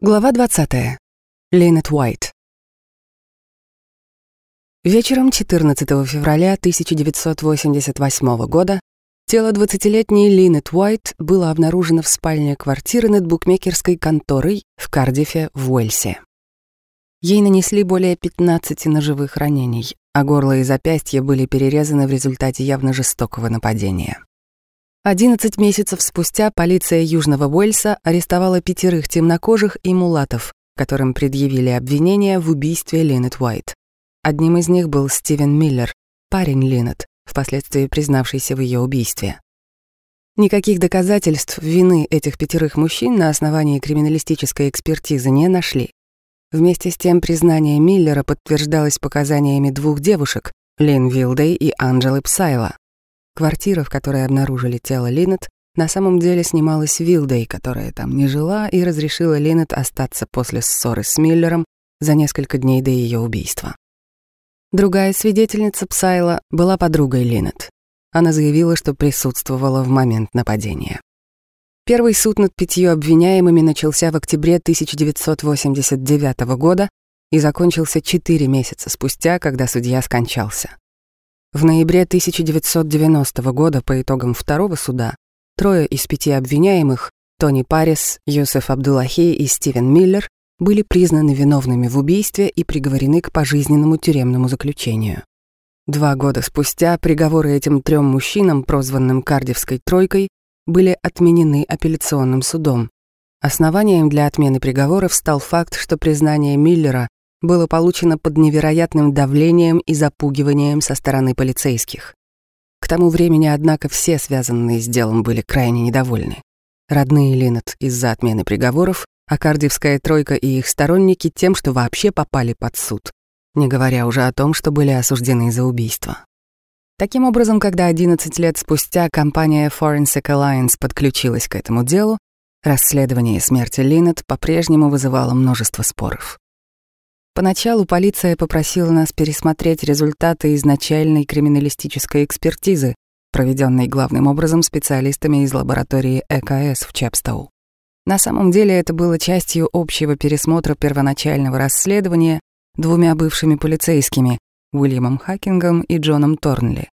Глава 20. Лейнет Уайт. Вечером 14 февраля 1988 года тело 20-летней Линет Уайт было обнаружено в спальне квартиры над букмекерской конторой в Кардифе в Уэльсе. Ей нанесли более 15 ножевых ранений, а горло и запястья были перерезаны в результате явно жестокого нападения. 11 месяцев спустя полиция Южного Уэльса арестовала пятерых темнокожих и мулатов, которым предъявили обвинения в убийстве Линет Уайт. Одним из них был Стивен Миллер, парень Линет, впоследствии признавшийся в ее убийстве. Никаких доказательств вины этих пятерых мужчин на основании криминалистической экспертизы не нашли. Вместе с тем признание Миллера подтверждалось показаниями двух девушек, Лин Вилдей и Анджелы Псайла. Квартира, в которой обнаружили тело Линет, на самом деле снималась Вилдой, которая там не жила и разрешила Линет остаться после ссоры с Миллером за несколько дней до ее убийства. Другая свидетельница Псайла была подругой Линет. Она заявила, что присутствовала в момент нападения. Первый суд над пятью обвиняемыми начался в октябре 1989 года и закончился четыре месяца спустя, когда судья скончался. В ноябре 1990 года по итогам второго суда трое из пяти обвиняемых Тони Парис, Юсеф Абдуллахи и Стивен Миллер были признаны виновными в убийстве и приговорены к пожизненному тюремному заключению. Два года спустя приговоры этим трем мужчинам, прозванным Кардивской тройкой, были отменены апелляционным судом. Основанием для отмены приговоров стал факт, что признание Миллера было получено под невероятным давлением и запугиванием со стороны полицейских. К тому времени, однако, все связанные с делом были крайне недовольны. Родные Линнет из-за отмены приговоров, а Кардивская тройка и их сторонники тем, что вообще попали под суд, не говоря уже о том, что были осуждены за убийство. Таким образом, когда 11 лет спустя компания Forensic Alliance подключилась к этому делу, расследование смерти Линнет по-прежнему вызывало множество споров. Поначалу полиция попросила нас пересмотреть результаты изначальной криминалистической экспертизы, проведенной главным образом специалистами из лаборатории ЭКС в Чепстоу. На самом деле это было частью общего пересмотра первоначального расследования двумя бывшими полицейскими, Уильямом Хакингом и Джоном Торнли.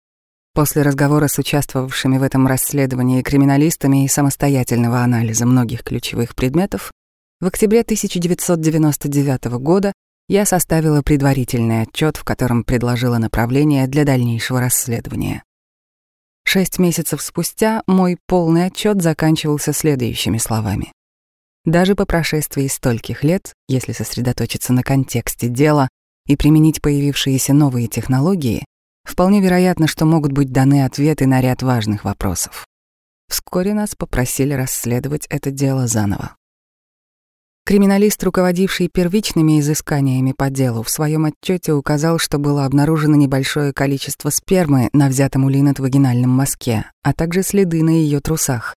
После разговора с участвовавшими в этом расследовании криминалистами и самостоятельного анализа многих ключевых предметов, в октябре 1999 года я составила предварительный отчет, в котором предложила направление для дальнейшего расследования. Шесть месяцев спустя мой полный отчет заканчивался следующими словами. Даже по прошествии стольких лет, если сосредоточиться на контексте дела и применить появившиеся новые технологии, вполне вероятно, что могут быть даны ответы на ряд важных вопросов. Вскоре нас попросили расследовать это дело заново. Криминалист, руководивший первичными изысканиями по делу, в своем отчете указал, что было обнаружено небольшое количество спермы на взятом у Линет вагинальном мазке, а также следы на ее трусах.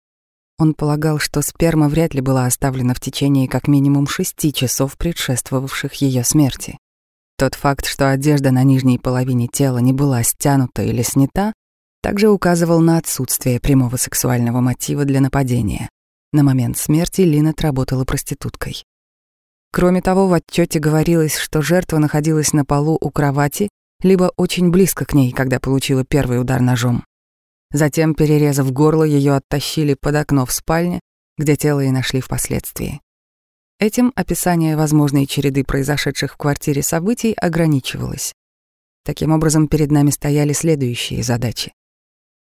Он полагал, что сперма вряд ли была оставлена в течение как минимум шести часов, предшествовавших ее смерти. Тот факт, что одежда на нижней половине тела не была стянута или снята, также указывал на отсутствие прямого сексуального мотива для нападения. На момент смерти Линет работала проституткой. Кроме того, в отчете говорилось, что жертва находилась на полу у кровати, либо очень близко к ней, когда получила первый удар ножом. Затем, перерезав горло, ее оттащили под окно в спальне, где тело и нашли впоследствии. Этим описание возможной череды произошедших в квартире событий ограничивалось. Таким образом, перед нами стояли следующие задачи.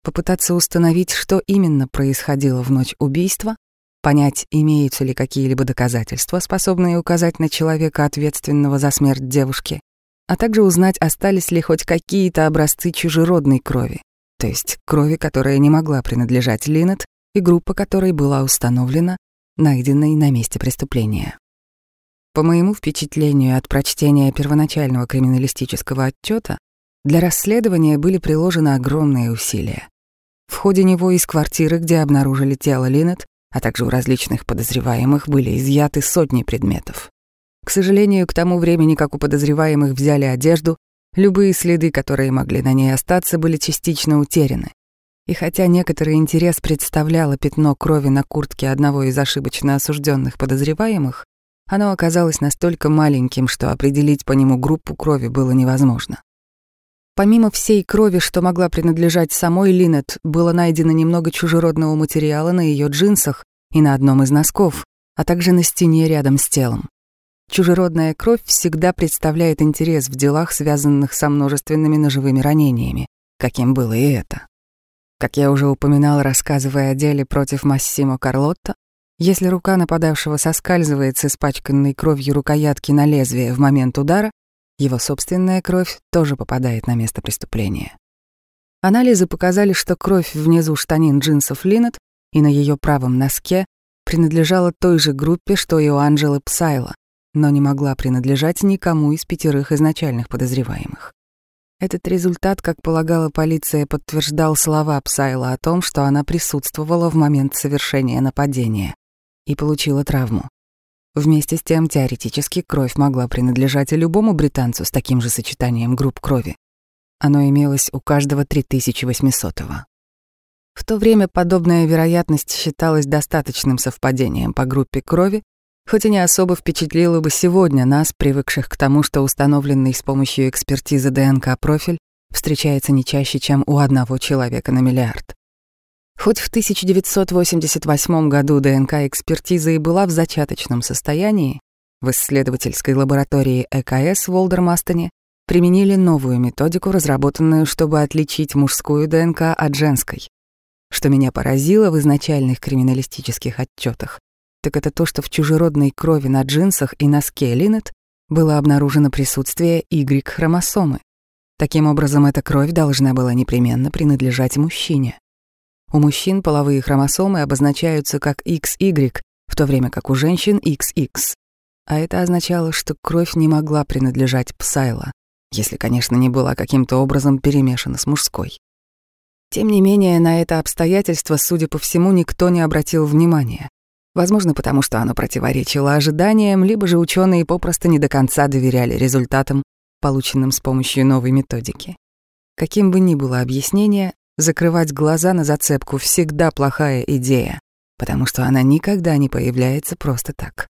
Попытаться установить, что именно происходило в ночь убийства, понять, имеются ли какие-либо доказательства, способные указать на человека, ответственного за смерть девушки, а также узнать, остались ли хоть какие-то образцы чужеродной крови, то есть крови, которая не могла принадлежать Линнет и группа которой была установлена, найденной на месте преступления. По моему впечатлению от прочтения первоначального криминалистического отчета, для расследования были приложены огромные усилия. В ходе него из квартиры, где обнаружили тело Линнет, а также у различных подозреваемых были изъяты сотни предметов. К сожалению, к тому времени, как у подозреваемых взяли одежду, любые следы, которые могли на ней остаться, были частично утеряны. И хотя некоторый интерес представляло пятно крови на куртке одного из ошибочно осужденных подозреваемых, оно оказалось настолько маленьким, что определить по нему группу крови было невозможно. Помимо всей крови, что могла принадлежать самой Линет, было найдено немного чужеродного материала на ее джинсах и на одном из носков, а также на стене рядом с телом. Чужеродная кровь всегда представляет интерес в делах, связанных со множественными ножевыми ранениями, каким было и это. Как я уже упоминал, рассказывая о деле против Массимо Карлотто, если рука нападавшего соскальзывает с испачканной кровью рукоятки на лезвие в момент удара, его собственная кровь тоже попадает на место преступления. Анализы показали, что кровь внизу штанин джинсов Линнет и на ее правом носке принадлежала той же группе, что и у Анжелы Псайла, но не могла принадлежать никому из пятерых изначальных подозреваемых. Этот результат, как полагала полиция, подтверждал слова Псайла о том, что она присутствовала в момент совершения нападения и получила травму. Вместе с тем, теоретически, кровь могла принадлежать и любому британцу с таким же сочетанием групп крови. Оно имелось у каждого 3800-го. В то время подобная вероятность считалась достаточным совпадением по группе крови, хоть и не особо впечатлило бы сегодня нас, привыкших к тому, что установленный с помощью экспертизы ДНК профиль встречается не чаще, чем у одного человека на миллиард. Хоть в 1988 году ДНК-экспертиза и была в зачаточном состоянии, в исследовательской лаборатории ЭКС в Олдермастоне применили новую методику, разработанную, чтобы отличить мужскую ДНК от женской. Что меня поразило в изначальных криминалистических отчетах, так это то, что в чужеродной крови на джинсах и носке Линнет было обнаружено присутствие Y-хромосомы. Таким образом, эта кровь должна была непременно принадлежать мужчине. У мужчин половые хромосомы обозначаются как XY, в то время как у женщин XX. А это означало, что кровь не могла принадлежать Псайла, если, конечно, не была каким-то образом перемешана с мужской. Тем не менее, на это обстоятельство, судя по всему, никто не обратил внимания. Возможно, потому что оно противоречило ожиданиям, либо же ученые попросту не до конца доверяли результатам, полученным с помощью новой методики. Каким бы ни было объяснение, Закрывать глаза на зацепку всегда плохая идея, потому что она никогда не появляется просто так.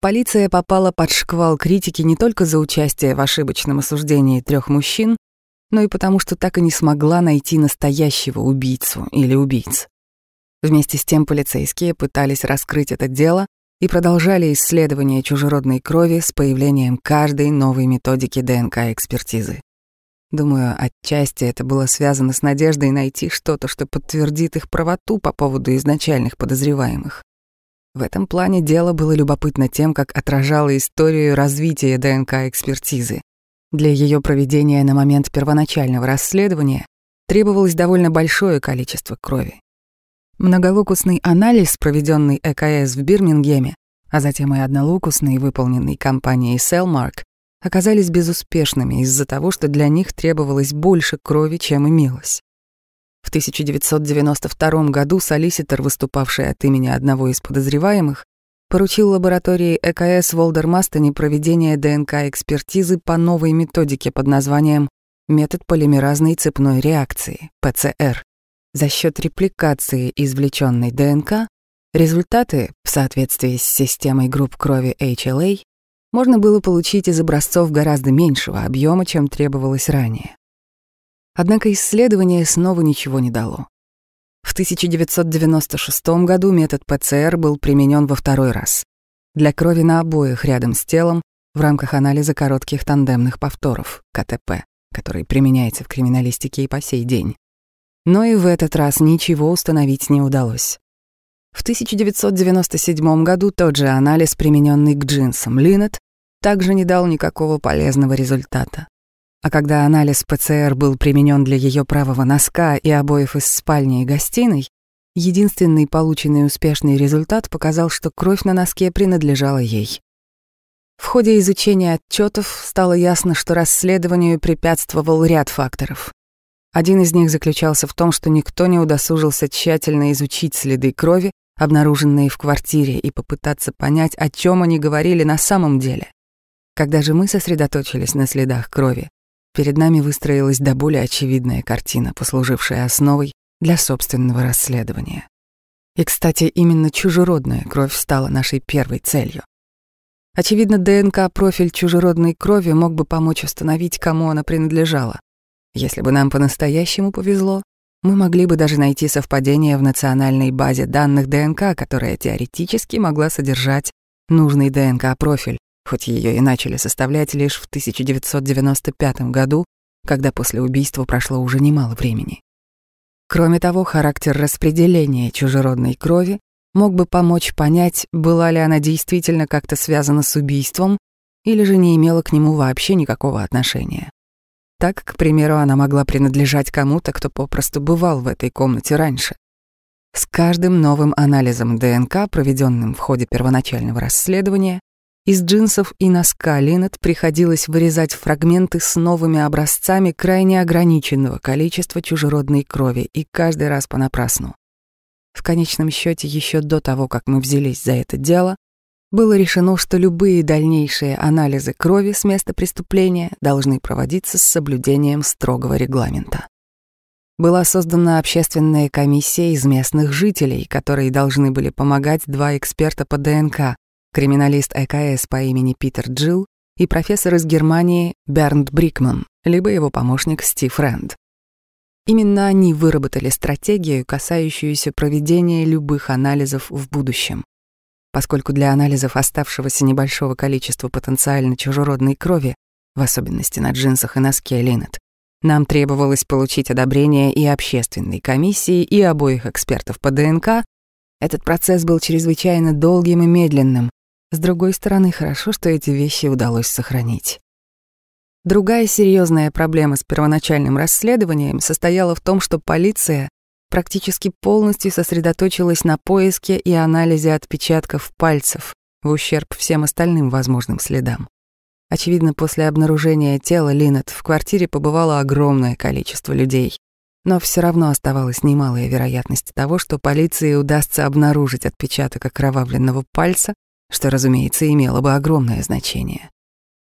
Полиция попала под шквал критики не только за участие в ошибочном осуждении трех мужчин, но и потому, что так и не смогла найти настоящего убийцу или убийц. Вместе с тем полицейские пытались раскрыть это дело и продолжали исследование чужеродной крови с появлением каждой новой методики ДНК-экспертизы. Думаю, отчасти это было связано с надеждой найти что-то, что подтвердит их правоту по поводу изначальных подозреваемых. В этом плане дело было любопытно тем, как отражало историю развития ДНК-экспертизы. Для ее проведения на момент первоначального расследования требовалось довольно большое количество крови. Многолокусный анализ, проведенный ЭКС в Бирмингеме, а затем и однолокусный, выполненный компанией Cellmark, оказались безуспешными из-за того, что для них требовалось больше крови, чем имелось. В 1992 году солиситор, выступавший от имени одного из подозреваемых, поручил лаборатории ЭКС в Олдермастоне проведение ДНК-экспертизы по новой методике под названием метод полимеразной цепной реакции, ПЦР. За счет репликации извлеченной ДНК результаты, в соответствии с системой групп крови HLA, можно было получить из образцов гораздо меньшего объема, чем требовалось ранее. Однако исследование снова ничего не дало. В 1996 году метод ПЦР был применен во второй раз для крови на обоих рядом с телом в рамках анализа коротких тандемных повторов, КТП, который применяется в криминалистике и по сей день. Но и в этот раз ничего установить не удалось. В 1997 году тот же анализ, примененный к джинсам Линнет, также не дал никакого полезного результата. А когда анализ ПЦР был применен для ее правого носка и обоев из спальни и гостиной, единственный полученный успешный результат показал, что кровь на носке принадлежала ей. В ходе изучения отчетов стало ясно, что расследованию препятствовал ряд факторов. Один из них заключался в том, что никто не удосужился тщательно изучить следы крови, обнаруженные в квартире, и попытаться понять, о чем они говорили на самом деле. Когда же мы сосредоточились на следах крови, перед нами выстроилась до боли очевидная картина, послужившая основой для собственного расследования. И, кстати, именно чужеродная кровь стала нашей первой целью. Очевидно, ДНК-профиль чужеродной крови мог бы помочь установить, кому она принадлежала. Если бы нам по-настоящему повезло, мы могли бы даже найти совпадение в национальной базе данных ДНК, которая теоретически могла содержать нужный ДНК-профиль, хоть ее и начали составлять лишь в 1995 году, когда после убийства прошло уже немало времени. Кроме того, характер распределения чужеродной крови мог бы помочь понять, была ли она действительно как-то связана с убийством или же не имела к нему вообще никакого отношения. Так, к примеру, она могла принадлежать кому-то, кто попросту бывал в этой комнате раньше. С каждым новым анализом ДНК, проведенным в ходе первоначального расследования, из джинсов и носка Линнет приходилось вырезать фрагменты с новыми образцами крайне ограниченного количества чужеродной крови и каждый раз понапрасну. В конечном счете, еще до того, как мы взялись за это дело, было решено, что любые дальнейшие анализы крови с места преступления должны проводиться с соблюдением строгого регламента. Была создана общественная комиссия из местных жителей, которые должны были помогать два эксперта по ДНК, криминалист ЭКС по имени Питер Джилл и профессор из Германии Бернт Брикман, либо его помощник Стив Рэнд. Именно они выработали стратегию, касающуюся проведения любых анализов в будущем. Поскольку для анализов оставшегося небольшого количества потенциально чужеродной крови, в особенности на джинсах и носке Линнет, нам требовалось получить одобрение и общественной комиссии, и обоих экспертов по ДНК, этот процесс был чрезвычайно долгим и медленным. С другой стороны, хорошо, что эти вещи удалось сохранить. Другая серьезная проблема с первоначальным расследованием состояла в том, что полиция практически полностью сосредоточилась на поиске и анализе отпечатков пальцев в ущерб всем остальным возможным следам. Очевидно, после обнаружения тела Линнет в квартире побывало огромное количество людей, но все равно оставалась немалая вероятность того, что полиции удастся обнаружить отпечаток окровавленного пальца, что, разумеется, имело бы огромное значение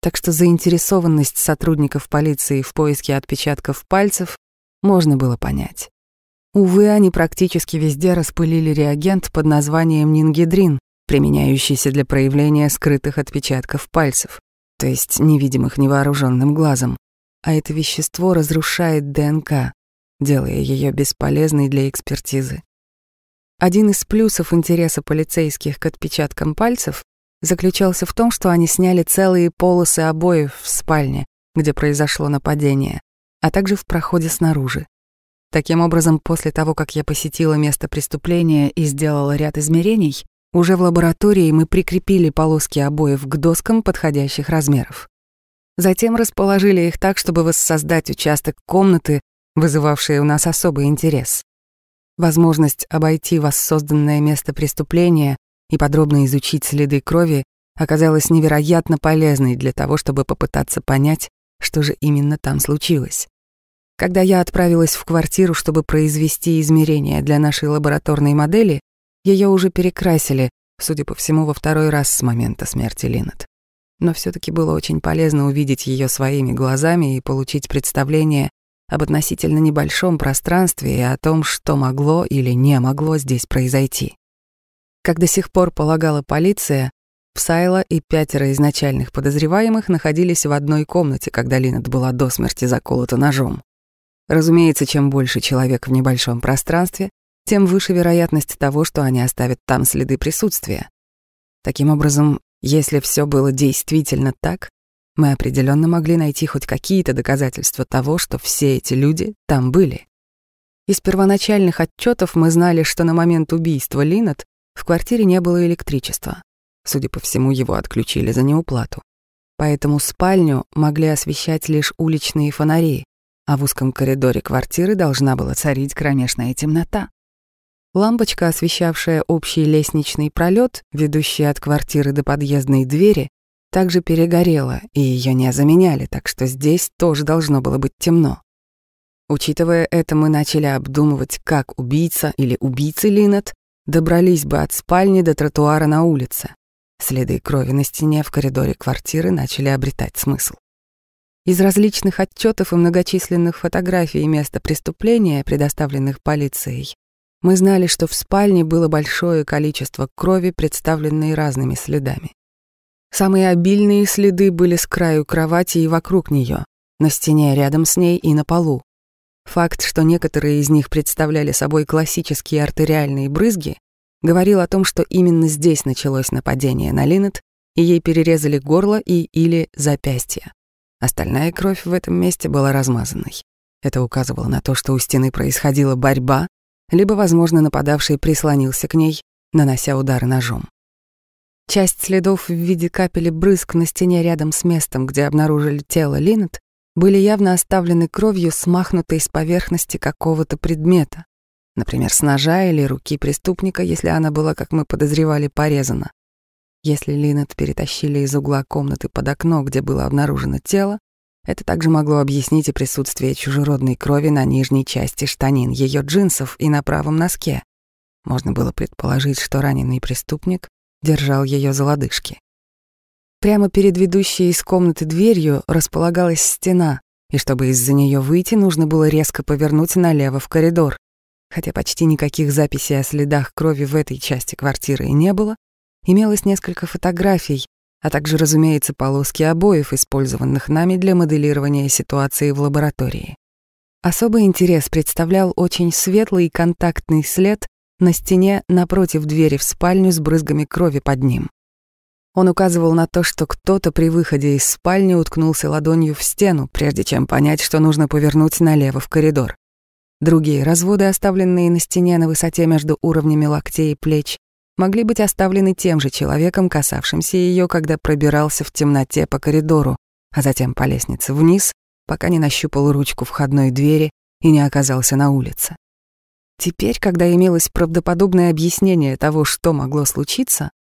так что заинтересованность сотрудников полиции в поиске отпечатков пальцев можно было понять. Увы, они практически везде распылили реагент под названием нингидрин, применяющийся для проявления скрытых отпечатков пальцев, то есть невидимых невооруженным глазом. А это вещество разрушает ДНК, делая ее бесполезной для экспертизы. Один из плюсов интереса полицейских к отпечаткам пальцев заключался в том, что они сняли целые полосы обоев в спальне, где произошло нападение, а также в проходе снаружи. Таким образом, после того, как я посетила место преступления и сделала ряд измерений, уже в лаборатории мы прикрепили полоски обоев к доскам подходящих размеров. Затем расположили их так, чтобы воссоздать участок комнаты, вызывавший у нас особый интерес. Возможность обойти воссозданное место преступления и подробно изучить следы крови оказалось невероятно полезной для того, чтобы попытаться понять, что же именно там случилось. Когда я отправилась в квартиру, чтобы произвести измерения для нашей лабораторной модели, ее уже перекрасили, судя по всему, во второй раз с момента смерти Линнет. Но все таки было очень полезно увидеть ее своими глазами и получить представление об относительно небольшом пространстве и о том, что могло или не могло здесь произойти. Как до сих пор полагала полиция, Псайла и пятеро изначальных подозреваемых находились в одной комнате, когда Линнет была до смерти заколота ножом. Разумеется, чем больше человек в небольшом пространстве, тем выше вероятность того, что они оставят там следы присутствия. Таким образом, если все было действительно так, мы определенно могли найти хоть какие-то доказательства того, что все эти люди там были. Из первоначальных отчетов мы знали, что на момент убийства Линнет в квартире не было электричества. Судя по всему, его отключили за неуплату. Поэтому спальню могли освещать лишь уличные фонари, а в узком коридоре квартиры должна была царить кромешная темнота. Лампочка, освещавшая общий лестничный пролет, ведущий от квартиры до подъездной двери, также перегорела, и ее не заменяли, так что здесь тоже должно было быть темно. Учитывая это, мы начали обдумывать, как убийца или убийцы Линнет добрались бы от спальни до тротуара на улице. Следы крови на стене в коридоре квартиры начали обретать смысл. Из различных отчетов и многочисленных фотографий места преступления, предоставленных полицией, мы знали, что в спальне было большое количество крови, представленной разными следами. Самые обильные следы были с краю кровати и вокруг нее, на стене рядом с ней и на полу. Факт, что некоторые из них представляли собой классические артериальные брызги, говорил о том, что именно здесь началось нападение на Линет, и ей перерезали горло и или запястье. Остальная кровь в этом месте была размазанной. Это указывало на то, что у стены происходила борьба, либо, возможно, нападавший прислонился к ней, нанося удары ножом. Часть следов в виде капели брызг на стене рядом с местом, где обнаружили тело Линнет, были явно оставлены кровью, смахнутой с поверхности какого-то предмета, например, с ножа или руки преступника, если она была, как мы подозревали, порезана. Если Линнет перетащили из угла комнаты под окно, где было обнаружено тело, это также могло объяснить и присутствие чужеродной крови на нижней части штанин ее джинсов и на правом носке. Можно было предположить, что раненый преступник держал ее за лодыжки. Прямо перед ведущей из комнаты дверью располагалась стена, и чтобы из-за нее выйти, нужно было резко повернуть налево в коридор. Хотя почти никаких записей о следах крови в этой части квартиры не было, имелось несколько фотографий, а также, разумеется, полоски обоев, использованных нами для моделирования ситуации в лаборатории. Особый интерес представлял очень светлый контактный след на стене напротив двери в спальню с брызгами крови под ним. Он указывал на то, что кто-то при выходе из спальни уткнулся ладонью в стену, прежде чем понять, что нужно повернуть налево в коридор. Другие разводы, оставленные на стене на высоте между уровнями локтей и плеч, могли быть оставлены тем же человеком, касавшимся ее, когда пробирался в темноте по коридору, а затем по лестнице вниз, пока не нащупал ручку входной двери и не оказался на улице. Теперь, когда имелось правдоподобное объяснение того, что могло случиться,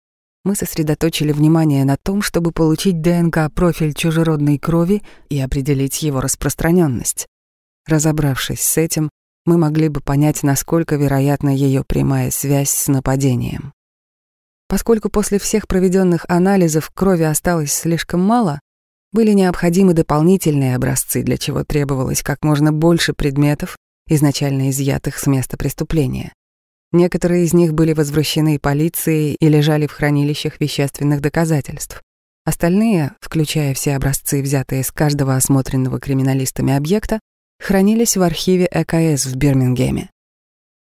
мы сосредоточили внимание на том, чтобы получить ДНК-профиль чужеродной крови и определить его распространенность. Разобравшись с этим, мы могли бы понять, насколько вероятна ее прямая связь с нападением. Поскольку после всех проведенных анализов крови осталось слишком мало, были необходимы дополнительные образцы, для чего требовалось как можно больше предметов, изначально изъятых с места преступления. Некоторые из них были возвращены полицией и лежали в хранилищах вещественных доказательств. Остальные, включая все образцы, взятые с каждого осмотренного криминалистами объекта, хранились в архиве ЭКС в Бирмингеме.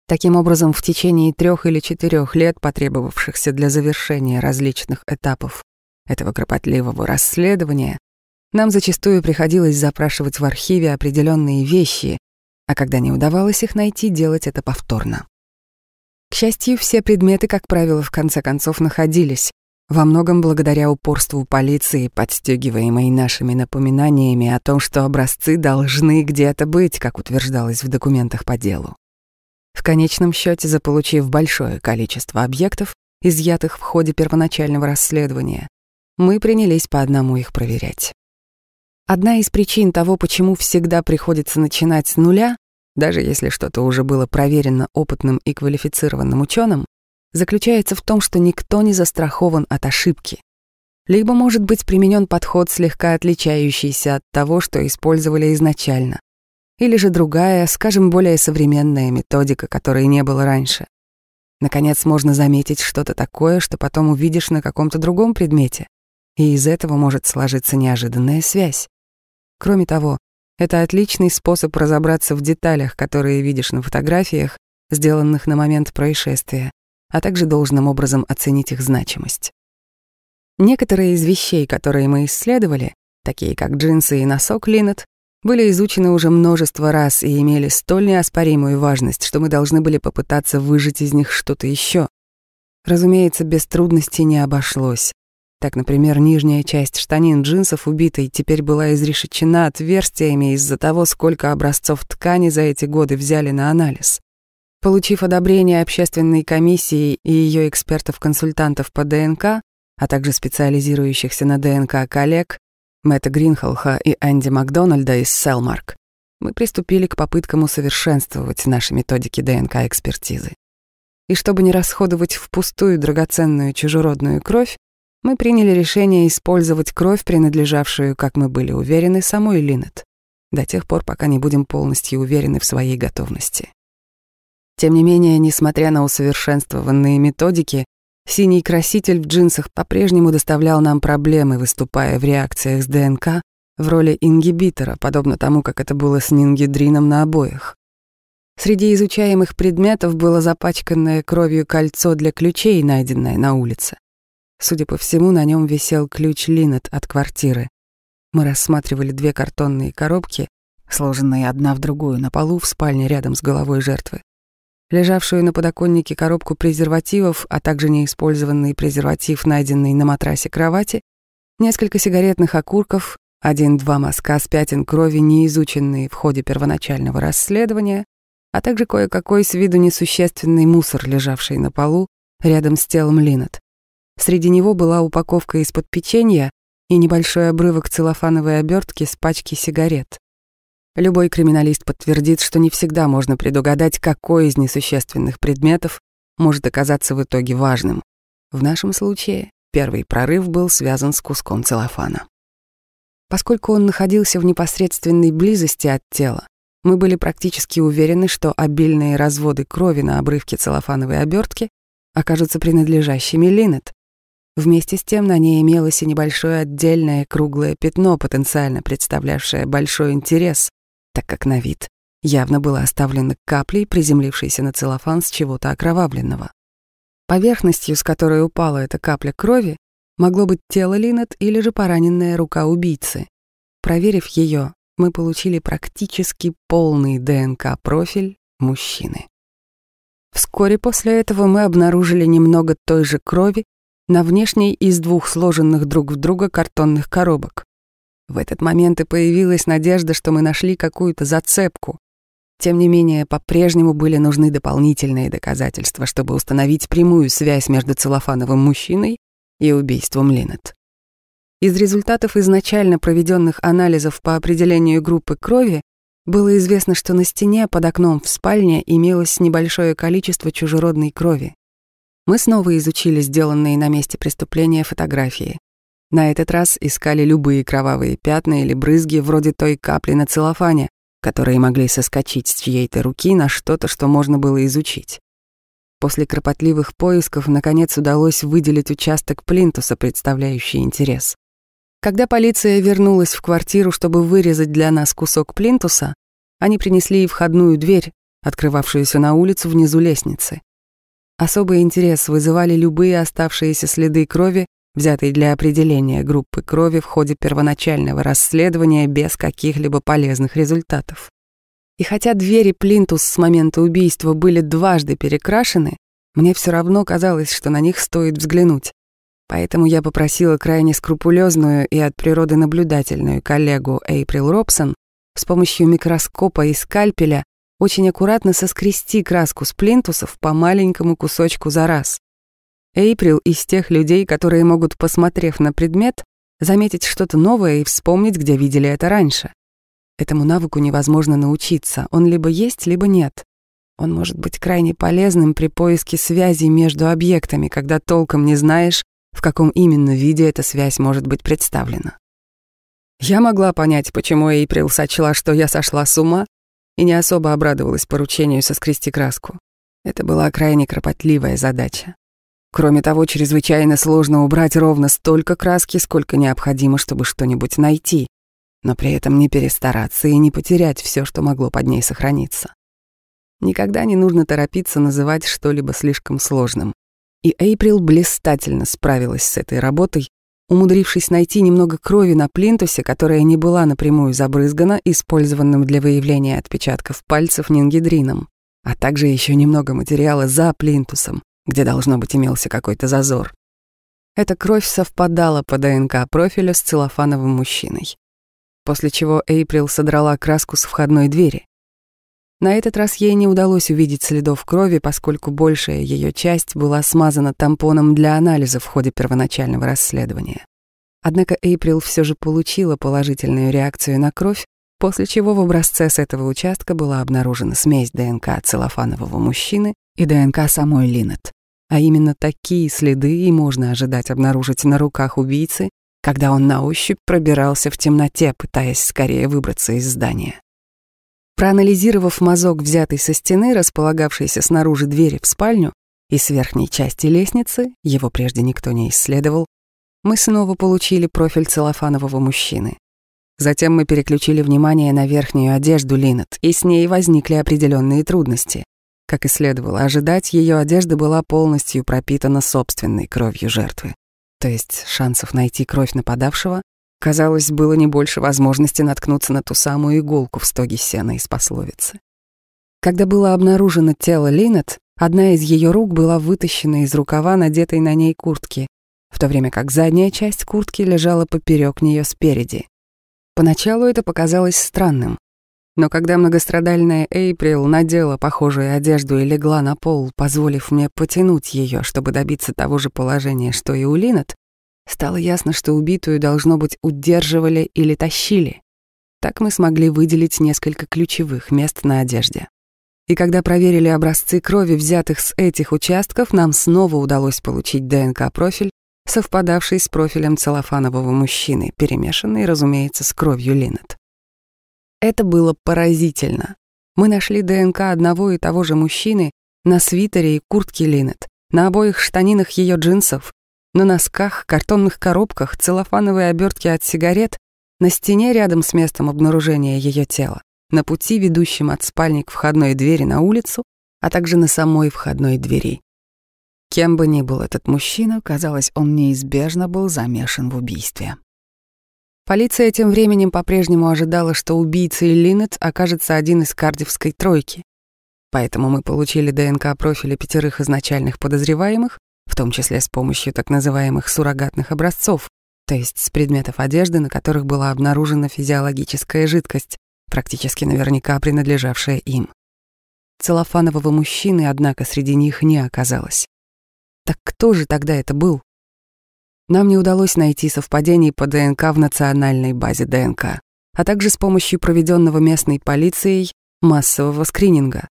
Таким образом, в течение трех или четырех лет, потребовавшихся для завершения различных этапов этого кропотливого расследования, нам зачастую приходилось запрашивать в архиве определенные вещи, а когда не удавалось их найти, делать это повторно. К счастью, все предметы, как правило, в конце концов находились, во многом благодаря упорству полиции, подстегиваемой нашими напоминаниями о том, что образцы должны где-то быть, как утверждалось в документах по делу. В конечном счете, заполучив большое количество объектов, изъятых в ходе первоначального расследования, мы принялись по одному их проверять. Одна из причин того, почему всегда приходится начинать с нуля, даже если что-то уже было проверено опытным и квалифицированным ученым, заключается в том, что никто не застрахован от ошибки. Либо может быть применен подход, слегка отличающийся от того, что использовали изначально. Или же другая, скажем, более современная методика, которой не было раньше. Наконец, можно заметить что-то такое, что потом увидишь на каком-то другом предмете, и из этого может сложиться неожиданная связь. Кроме того, это отличный способ разобраться в деталях, которые видишь на фотографиях, сделанных на момент происшествия, а также должным образом оценить их значимость. Некоторые из вещей, которые мы исследовали, такие как джинсы и носок Линнет, были изучены уже множество раз и имели столь неоспоримую важность, что мы должны были попытаться выжать из них что-то еще. Разумеется, без трудностей не обошлось. Так, например, нижняя часть штанин джинсов убитой теперь была изрешечена отверстиями из-за того, сколько образцов ткани за эти годы взяли на анализ. Получив одобрение общественной комиссии и ее экспертов-консультантов по ДНК, а также специализирующихся на ДНК коллег Мэтта Гринхолха и Энди Макдональда из Селмарк, мы приступили к попыткам усовершенствовать наши методики ДНК-экспертизы. И чтобы не расходовать впустую драгоценную чужеродную кровь, мы приняли решение использовать кровь, принадлежавшую, как мы были уверены, самой Линнет, до тех пор, пока не будем полностью уверены в своей готовности. Тем не менее, несмотря на усовершенствованные методики, Синий краситель в джинсах по-прежнему доставлял нам проблемы, выступая в реакциях с ДНК в роли ингибитора, подобно тому, как это было с нингидрином на обоях. Среди изучаемых предметов было запачканное кровью кольцо для ключей, найденное на улице. Судя по всему, на нем висел ключ Линет от квартиры. Мы рассматривали две картонные коробки, сложенные одна в другую на полу в спальне рядом с головой жертвы лежавшую на подоконнике коробку презервативов, а также неиспользованный презерватив, найденный на матрасе кровати, несколько сигаретных окурков, один-два мазка с пятен крови, не изученные в ходе первоначального расследования, а также кое-какой с виду несущественный мусор, лежавший на полу рядом с телом Линнет. Среди него была упаковка из-под печенья и небольшой обрывок целлофановой обертки с пачки сигарет. Любой криминалист подтвердит, что не всегда можно предугадать, какой из несущественных предметов может оказаться в итоге важным. В нашем случае первый прорыв был связан с куском целлофана. Поскольку он находился в непосредственной близости от тела, мы были практически уверены, что обильные разводы крови на обрывке целлофановой обертки окажутся принадлежащими Линнет. Вместе с тем на ней имелось и небольшое отдельное круглое пятно, потенциально представлявшее большой интерес так как на вид явно было оставлено каплей, приземлившейся на целлофан с чего-то окровавленного. Поверхностью, с которой упала эта капля крови, могло быть тело Линет или же пораненная рука убийцы. Проверив ее, мы получили практически полный ДНК-профиль мужчины. Вскоре после этого мы обнаружили немного той же крови на внешней из двух сложенных друг в друга картонных коробок. В этот момент и появилась надежда, что мы нашли какую-то зацепку. Тем не менее, по-прежнему были нужны дополнительные доказательства, чтобы установить прямую связь между целлофановым мужчиной и убийством Линнет. Из результатов изначально проведенных анализов по определению группы крови было известно, что на стене под окном в спальне имелось небольшое количество чужеродной крови. Мы снова изучили сделанные на месте преступления фотографии. На этот раз искали любые кровавые пятна или брызги вроде той капли на целлофане, которые могли соскочить с чьей-то руки на что-то, что можно было изучить. После кропотливых поисков, наконец, удалось выделить участок плинтуса, представляющий интерес. Когда полиция вернулась в квартиру, чтобы вырезать для нас кусок плинтуса, они принесли и входную дверь, открывавшуюся на улицу внизу лестницы. Особый интерес вызывали любые оставшиеся следы крови, взятой для определения группы крови в ходе первоначального расследования без каких-либо полезных результатов. И хотя двери плинтус с момента убийства были дважды перекрашены, мне все равно казалось, что на них стоит взглянуть. Поэтому я попросила крайне скрупулезную и от природы наблюдательную коллегу Эйприл Робсон с помощью микроскопа и скальпеля очень аккуратно соскрести краску с плинтусов по маленькому кусочку за раз. Эйприл из тех людей, которые могут, посмотрев на предмет, заметить что-то новое и вспомнить, где видели это раньше. Этому навыку невозможно научиться, он либо есть, либо нет. Он может быть крайне полезным при поиске связи между объектами, когда толком не знаешь, в каком именно виде эта связь может быть представлена. Я могла понять, почему Эйприл сочла, что я сошла с ума, и не особо обрадовалась поручению соскрести краску. Это была крайне кропотливая задача. Кроме того, чрезвычайно сложно убрать ровно столько краски, сколько необходимо, чтобы что-нибудь найти, но при этом не перестараться и не потерять все, что могло под ней сохраниться. Никогда не нужно торопиться называть что-либо слишком сложным. И Эйприл блистательно справилась с этой работой, умудрившись найти немного крови на плинтусе, которая не была напрямую забрызгана использованным для выявления отпечатков пальцев нингидрином, а также еще немного материала за плинтусом, где, должно быть, имелся какой-то зазор. Эта кровь совпадала по ДНК профиля с целлофановым мужчиной. После чего Эйприл содрала краску с входной двери. На этот раз ей не удалось увидеть следов крови, поскольку большая ее часть была смазана тампоном для анализа в ходе первоначального расследования. Однако Эйприл все же получила положительную реакцию на кровь, после чего в образце с этого участка была обнаружена смесь ДНК целлофанового мужчины и ДНК самой Линнет. А именно такие следы и можно ожидать обнаружить на руках убийцы, когда он на ощупь пробирался в темноте, пытаясь скорее выбраться из здания. Проанализировав мазок, взятый со стены, располагавшейся снаружи двери в спальню, и с верхней части лестницы, его прежде никто не исследовал, мы снова получили профиль целлофанового мужчины. Затем мы переключили внимание на верхнюю одежду Линнет, и с ней возникли определенные трудности. Как и следовало ожидать, ее одежда была полностью пропитана собственной кровью жертвы. То есть шансов найти кровь нападавшего, казалось, было не больше возможности наткнуться на ту самую иголку в стоге сена из пословицы. Когда было обнаружено тело Линнет, одна из ее рук была вытащена из рукава, надетой на ней куртки, в то время как задняя часть куртки лежала поперек нее спереди. Поначалу это показалось странным, но когда многострадальная Эйприл надела похожую одежду и легла на пол, позволив мне потянуть ее, чтобы добиться того же положения, что и у Линнет, стало ясно, что убитую, должно быть, удерживали или тащили. Так мы смогли выделить несколько ключевых мест на одежде. И когда проверили образцы крови, взятых с этих участков, нам снова удалось получить ДНК-профиль, совпадавший с профилем целлофанового мужчины, перемешанный, разумеется, с кровью Линнет. Это было поразительно. Мы нашли ДНК одного и того же мужчины на свитере и куртке Линнет, на обоих штанинах ее джинсов, на носках, картонных коробках, целлофановой обертке от сигарет, на стене рядом с местом обнаружения ее тела, на пути, ведущем от спальни к входной двери на улицу, а также на самой входной двери. Кем бы ни был этот мужчина, казалось, он неизбежно был замешан в убийстве. Полиция тем временем по-прежнему ожидала, что убийцей Линнет окажется один из кардивской тройки. Поэтому мы получили ДНК-профили пятерых изначальных подозреваемых, в том числе с помощью так называемых суррогатных образцов, то есть с предметов одежды, на которых была обнаружена физиологическая жидкость, практически наверняка принадлежавшая им. Целлофанового мужчины, однако, среди них не оказалось. Так кто же тогда это был? Нам не удалось найти совпадений по ДНК в национальной базе ДНК, а также с помощью проведенного местной полицией массового скрининга.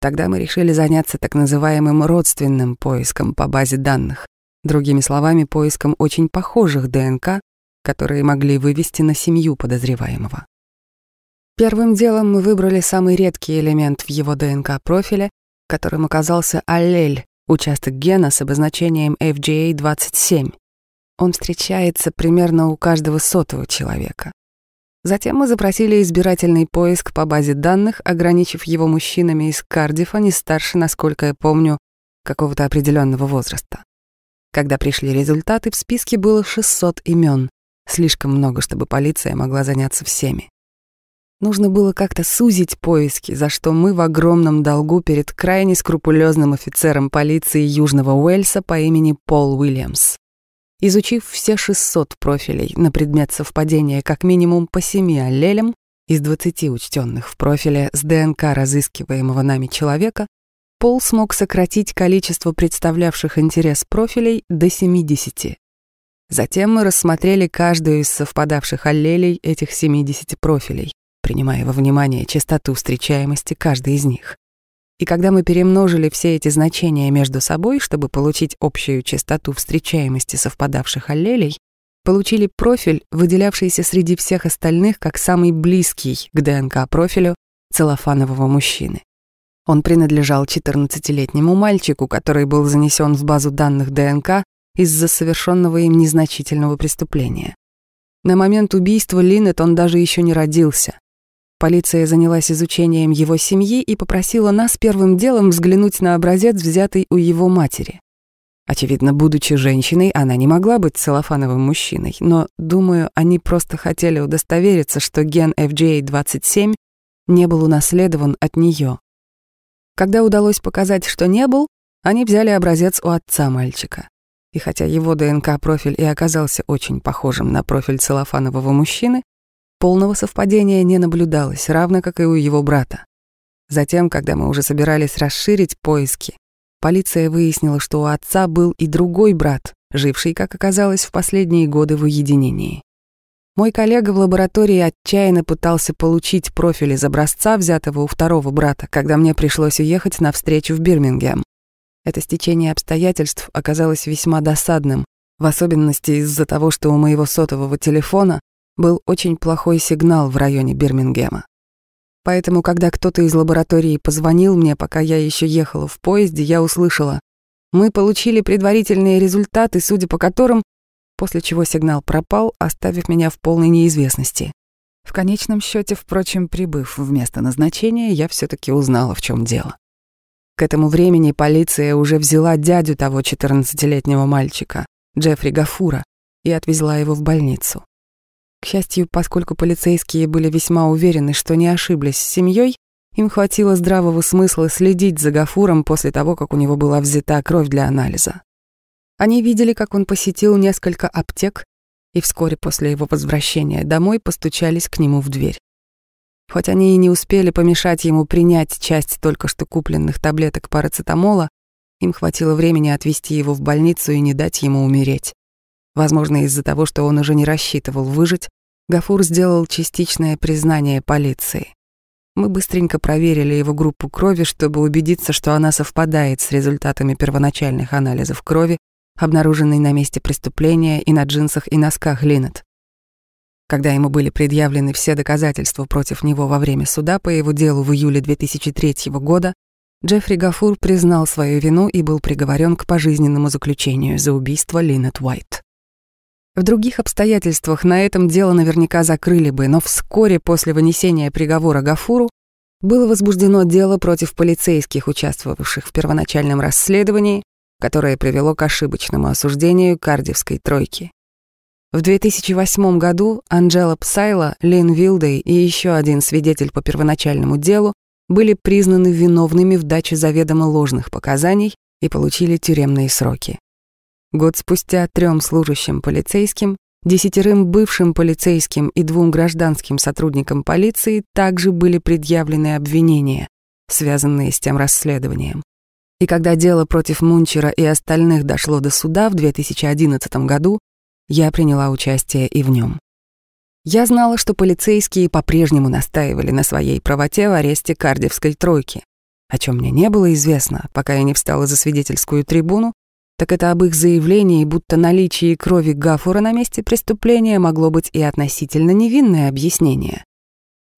Тогда мы решили заняться так называемым родственным поиском по базе данных, другими словами, поиском очень похожих ДНК, которые могли вывести на семью подозреваемого. Первым делом мы выбрали самый редкий элемент в его ДНК-профиле, которым оказался аллель, участок гена с обозначением FGA27. Он встречается примерно у каждого сотого человека. Затем мы запросили избирательный поиск по базе данных, ограничив его мужчинами из Кардифа не старше, насколько я помню, какого-то определенного возраста. Когда пришли результаты, в списке было 600 имен. Слишком много, чтобы полиция могла заняться всеми. Нужно было как-то сузить поиски, за что мы в огромном долгу перед крайне скрупулезным офицером полиции Южного Уэльса по имени Пол Уильямс. Изучив все 600 профилей на предмет совпадения как минимум по семи аллелям из 20 учтенных в профиле с ДНК разыскиваемого нами человека, Пол смог сократить количество представлявших интерес профилей до 70. Затем мы рассмотрели каждую из совпадавших аллелей этих 70 профилей, принимая во внимание частоту встречаемости каждой из них. И когда мы перемножили все эти значения между собой, чтобы получить общую частоту встречаемости совпадавших аллелей, получили профиль, выделявшийся среди всех остальных как самый близкий к ДНК-профилю целлофанового мужчины. Он принадлежал 14-летнему мальчику, который был занесен в базу данных ДНК из-за совершенного им незначительного преступления. На момент убийства Линнет он даже еще не родился. Полиция занялась изучением его семьи и попросила нас первым делом взглянуть на образец, взятый у его матери. Очевидно, будучи женщиной, она не могла быть целлофановым мужчиной, но, думаю, они просто хотели удостовериться, что ген FGA-27 не был унаследован от нее. Когда удалось показать, что не был, они взяли образец у отца мальчика. И хотя его ДНК-профиль и оказался очень похожим на профиль целлофанового мужчины, Полного совпадения не наблюдалось, равно как и у его брата. Затем, когда мы уже собирались расширить поиски, полиция выяснила, что у отца был и другой брат, живший, как оказалось, в последние годы в уединении. Мой коллега в лаборатории отчаянно пытался получить профиль из образца, взятого у второго брата, когда мне пришлось уехать на встречу в Бирмингем. Это стечение обстоятельств оказалось весьма досадным, в особенности из-за того, что у моего сотового телефона был очень плохой сигнал в районе Бирмингема. Поэтому, когда кто-то из лаборатории позвонил мне, пока я еще ехала в поезде, я услышала Мы получили предварительные результаты, судя по которым, после чего сигнал пропал, оставив меня в полной неизвестности. В конечном счете, впрочем, прибыв в место назначения, я все таки узнала, в чем дело. К этому времени полиция уже взяла дядю того 14-летнего мальчика, Джеффри Гафура, и отвезла его в больницу. К счастью, поскольку полицейские были весьма уверены, что не ошиблись с семьей, им хватило здравого смысла следить за Гафуром после того, как у него была взята кровь для анализа. Они видели, как он посетил несколько аптек, и вскоре после его возвращения домой постучались к нему в дверь. Хоть они и не успели помешать ему принять часть только что купленных таблеток парацетамола, им хватило времени отвезти его в больницу и не дать ему умереть. Возможно, из-за того, что он уже не рассчитывал выжить, Гафур сделал частичное признание полиции. Мы быстренько проверили его группу крови, чтобы убедиться, что она совпадает с результатами первоначальных анализов крови, обнаруженной на месте преступления и на джинсах и носках Линнет. Когда ему были предъявлены все доказательства против него во время суда по его делу в июле 2003 года, Джеффри Гафур признал свою вину и был приговорен к пожизненному заключению за убийство Линнет Уайт. В других обстоятельствах на этом дело наверняка закрыли бы, но вскоре после вынесения приговора Гафуру было возбуждено дело против полицейских, участвовавших в первоначальном расследовании, которое привело к ошибочному осуждению кардивской тройки. В 2008 году Анджела Псайла, Лин Вилдей и еще один свидетель по первоначальному делу были признаны виновными в даче заведомо ложных показаний и получили тюремные сроки. Год спустя трем служащим полицейским, десятерым бывшим полицейским и двум гражданским сотрудникам полиции также были предъявлены обвинения, связанные с тем расследованием. И когда дело против Мунчера и остальных дошло до суда в 2011 году, я приняла участие и в нем. Я знала, что полицейские по-прежнему настаивали на своей правоте в аресте Кардевской тройки, о чем мне не было известно, пока я не встала за свидетельскую трибуну так это об их заявлении, будто наличие крови Гафура на месте преступления могло быть и относительно невинное объяснение.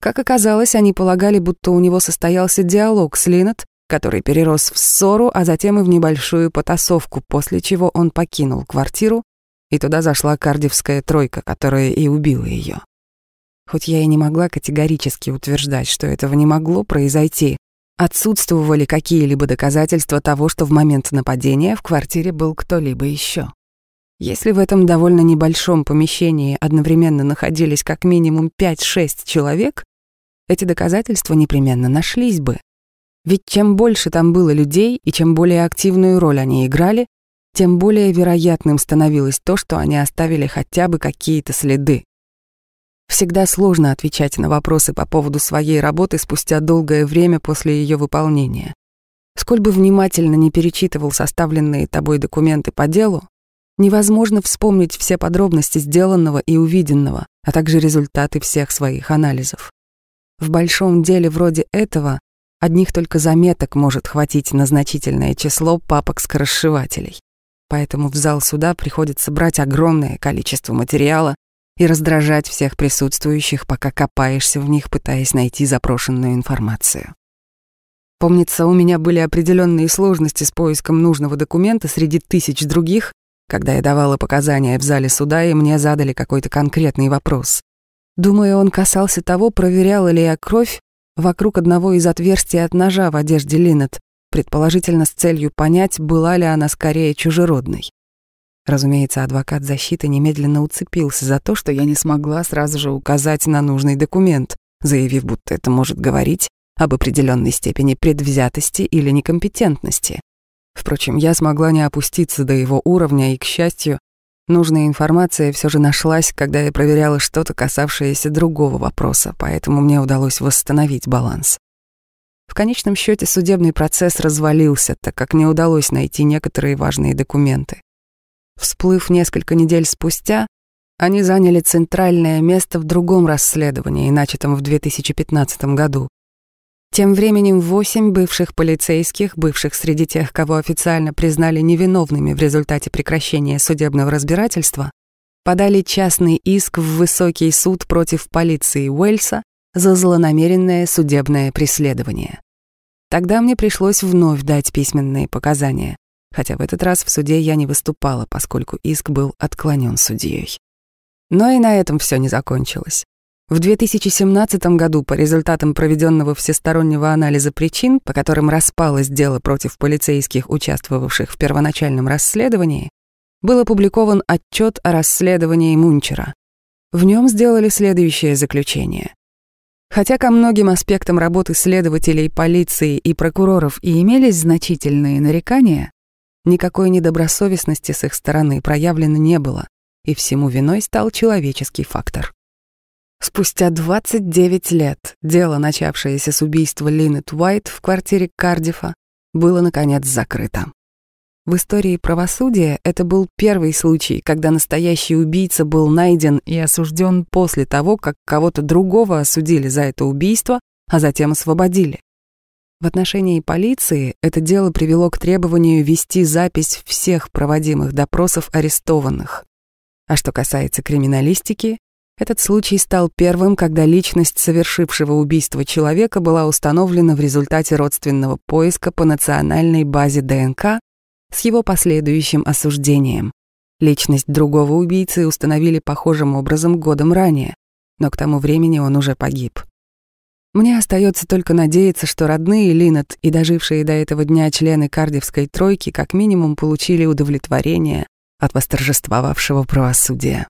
Как оказалось, они полагали, будто у него состоялся диалог с Линнет, который перерос в ссору, а затем и в небольшую потасовку, после чего он покинул квартиру, и туда зашла кардивская тройка, которая и убила ее. Хоть я и не могла категорически утверждать, что этого не могло произойти, Отсутствовали какие-либо доказательства того, что в момент нападения в квартире был кто-либо еще. Если в этом довольно небольшом помещении одновременно находились как минимум 5-6 человек, эти доказательства непременно нашлись бы. Ведь чем больше там было людей и чем более активную роль они играли, тем более вероятным становилось то, что они оставили хотя бы какие-то следы. Всегда сложно отвечать на вопросы по поводу своей работы спустя долгое время после ее выполнения. Сколь бы внимательно не перечитывал составленные тобой документы по делу, невозможно вспомнить все подробности сделанного и увиденного, а также результаты всех своих анализов. В большом деле вроде этого одних только заметок может хватить на значительное число папок-скоросшивателей. Поэтому в зал суда приходится брать огромное количество материала, и раздражать всех присутствующих, пока копаешься в них, пытаясь найти запрошенную информацию. Помнится, у меня были определенные сложности с поиском нужного документа среди тысяч других, когда я давала показания в зале суда, и мне задали какой-то конкретный вопрос. Думаю, он касался того, проверяла ли я кровь вокруг одного из отверстий от ножа в одежде Линнет, предположительно с целью понять, была ли она скорее чужеродной. Разумеется, адвокат защиты немедленно уцепился за то, что я не смогла сразу же указать на нужный документ, заявив, будто это может говорить об определенной степени предвзятости или некомпетентности. Впрочем, я смогла не опуститься до его уровня, и, к счастью, нужная информация все же нашлась, когда я проверяла что-то, касавшееся другого вопроса, поэтому мне удалось восстановить баланс. В конечном счете судебный процесс развалился, так как не удалось найти некоторые важные документы. Всплыв несколько недель спустя, они заняли центральное место в другом расследовании, начатом в 2015 году. Тем временем восемь бывших полицейских, бывших среди тех, кого официально признали невиновными в результате прекращения судебного разбирательства, подали частный иск в высокий суд против полиции Уэльса за злонамеренное судебное преследование. Тогда мне пришлось вновь дать письменные показания хотя в этот раз в суде я не выступала, поскольку иск был отклонен судьей. Но и на этом все не закончилось. В 2017 году по результатам проведенного всестороннего анализа причин, по которым распалось дело против полицейских, участвовавших в первоначальном расследовании, был опубликован отчет о расследовании Мунчера. В нем сделали следующее заключение. Хотя ко многим аспектам работы следователей, полиции и прокуроров и имелись значительные нарекания, никакой недобросовестности с их стороны проявлено не было, и всему виной стал человеческий фактор. Спустя 29 лет дело, начавшееся с убийства Линет Уайт в квартире Кардифа, было, наконец, закрыто. В истории правосудия это был первый случай, когда настоящий убийца был найден и осужден после того, как кого-то другого осудили за это убийство, а затем освободили. В отношении полиции это дело привело к требованию вести запись всех проводимых допросов арестованных. А что касается криминалистики, этот случай стал первым, когда личность совершившего убийство человека была установлена в результате родственного поиска по национальной базе ДНК с его последующим осуждением. Личность другого убийцы установили похожим образом годом ранее, но к тому времени он уже погиб. Мне остается только надеяться, что родные Линнет и дожившие до этого дня члены кардивской тройки как минимум получили удовлетворение от восторжествовавшего правосудия.